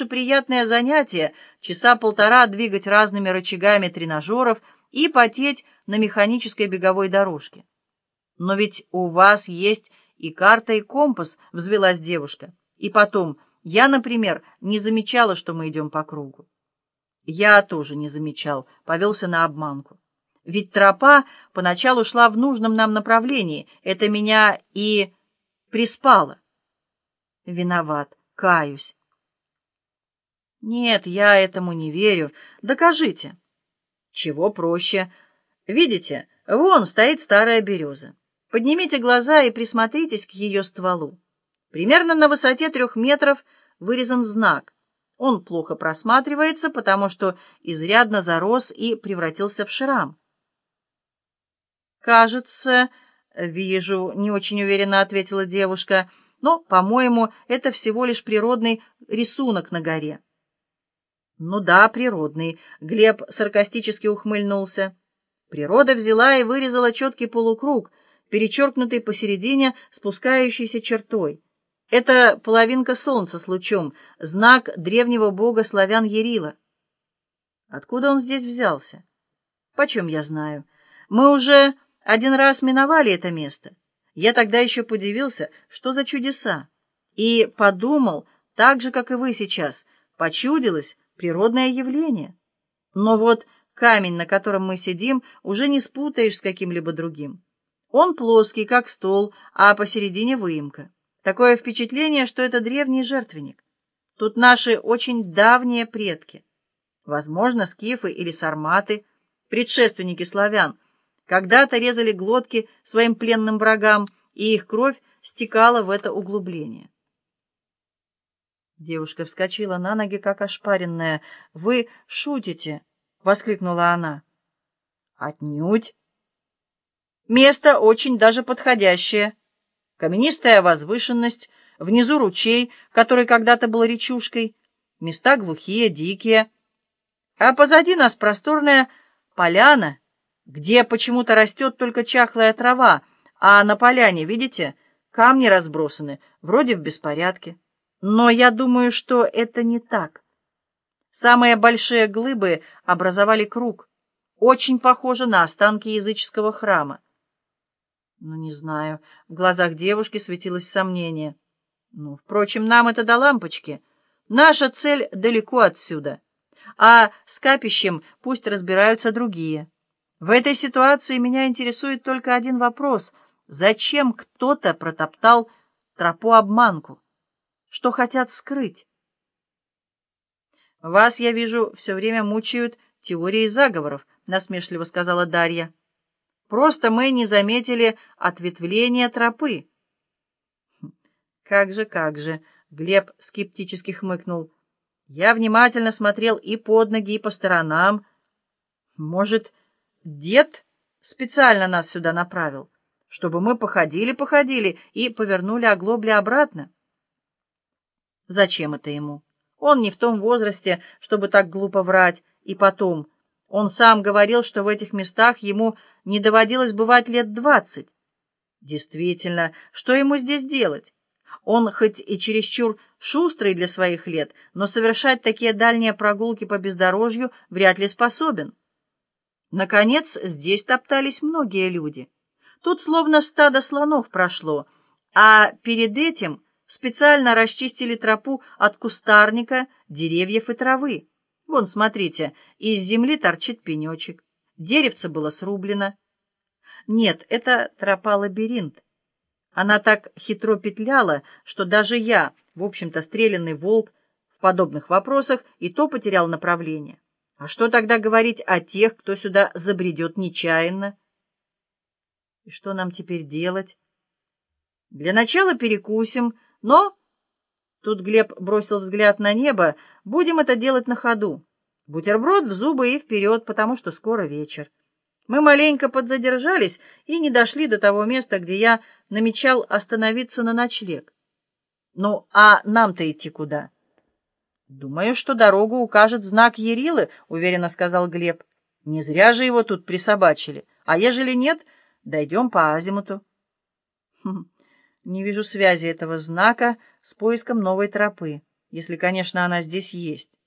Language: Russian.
приятное занятие часа полтора двигать разными рычагами тренажеров и потеть на механической беговой дорожке. Но ведь у вас есть и карта, и компас, взвелась девушка. И потом, я, например, не замечала, что мы идем по кругу. Я тоже не замечал, повелся на обманку. Ведь тропа поначалу шла в нужном нам направлении. Это меня и приспало. Виноват, каюсь. Нет, я этому не верю. Докажите. Чего проще. Видите, вон стоит старая береза. Поднимите глаза и присмотритесь к ее стволу. Примерно на высоте трех метров вырезан знак. Он плохо просматривается, потому что изрядно зарос и превратился в шрам. «Кажется, вижу», — не очень уверенно ответила девушка, «но, по-моему, это всего лишь природный рисунок на горе». «Ну да, природный», — Глеб саркастически ухмыльнулся. Природа взяла и вырезала четкий полукруг, перечеркнутый посередине спускающейся чертой. Это половинка солнца с лучом, знак древнего бога славян Ярила. Откуда он здесь взялся? Почем я знаю? Мы уже один раз миновали это место. Я тогда еще подивился, что за чудеса. И подумал, так же, как и вы сейчас, почудилось природное явление. Но вот камень, на котором мы сидим, уже не спутаешь с каким-либо другим. Он плоский, как стол, а посередине выемка. Такое впечатление, что это древний жертвенник. Тут наши очень давние предки. Возможно, скифы или сарматы, предшественники славян, когда-то резали глотки своим пленным врагам, и их кровь стекала в это углубление. Девушка вскочила на ноги, как ошпаренная. «Вы шутите!» — воскликнула она. «Отнюдь!» «Место очень даже подходящее. Каменистая возвышенность, внизу ручей, который когда-то был речушкой, места глухие, дикие. А позади нас просторная поляна, где почему-то растет только чахлая трава, а на поляне, видите, камни разбросаны, вроде в беспорядке. Но я думаю, что это не так. Самые большие глыбы образовали круг, очень похоже на останки языческого храма. Ну, не знаю, в глазах девушки светилось сомнение. Ну, впрочем, нам это до лампочки. Наша цель далеко отсюда, а с капищем пусть разбираются другие. В этой ситуации меня интересует только один вопрос. Зачем кто-то протоптал тропу-обманку? Что хотят скрыть? «Вас, я вижу, все время мучают теории заговоров», — насмешливо сказала Дарья. «Просто мы не заметили ответвления тропы». «Хм, «Как же, как же», — Глеб скептически хмыкнул. «Я внимательно смотрел и под ноги, и по сторонам. Может, дед специально нас сюда направил, чтобы мы походили-походили и повернули оглобли обратно?» Зачем это ему? Он не в том возрасте, чтобы так глупо врать. И потом, он сам говорил, что в этих местах ему не доводилось бывать лет двадцать. Действительно, что ему здесь делать? Он хоть и чересчур шустрый для своих лет, но совершать такие дальние прогулки по бездорожью вряд ли способен. Наконец, здесь топтались многие люди. Тут словно стадо слонов прошло, а перед этим специально расчистили тропу от кустарника, деревьев и травы. Вон, смотрите, из земли торчит пенечек. Деревце было срублено. Нет, это тропа-лабиринт. Она так хитро петляла, что даже я, в общем-то, стрелянный волк, в подобных вопросах и то потерял направление. А что тогда говорить о тех, кто сюда забредет нечаянно? И что нам теперь делать? Для начала перекусим, но, тут Глеб бросил взгляд на небо, будем это делать на ходу. Бутерброд в зубы и вперед, потому что скоро вечер. Мы маленько подзадержались и не дошли до того места, где я намечал остановиться на ночлег. Ну, а нам-то идти куда? Думаю, что дорогу укажет знак Ерилы, уверенно сказал Глеб. Не зря же его тут присобачили. А ежели нет, дойдем по азимуту. Не вижу связи этого знака с поиском новой тропы. если, конечно, она здесь есть.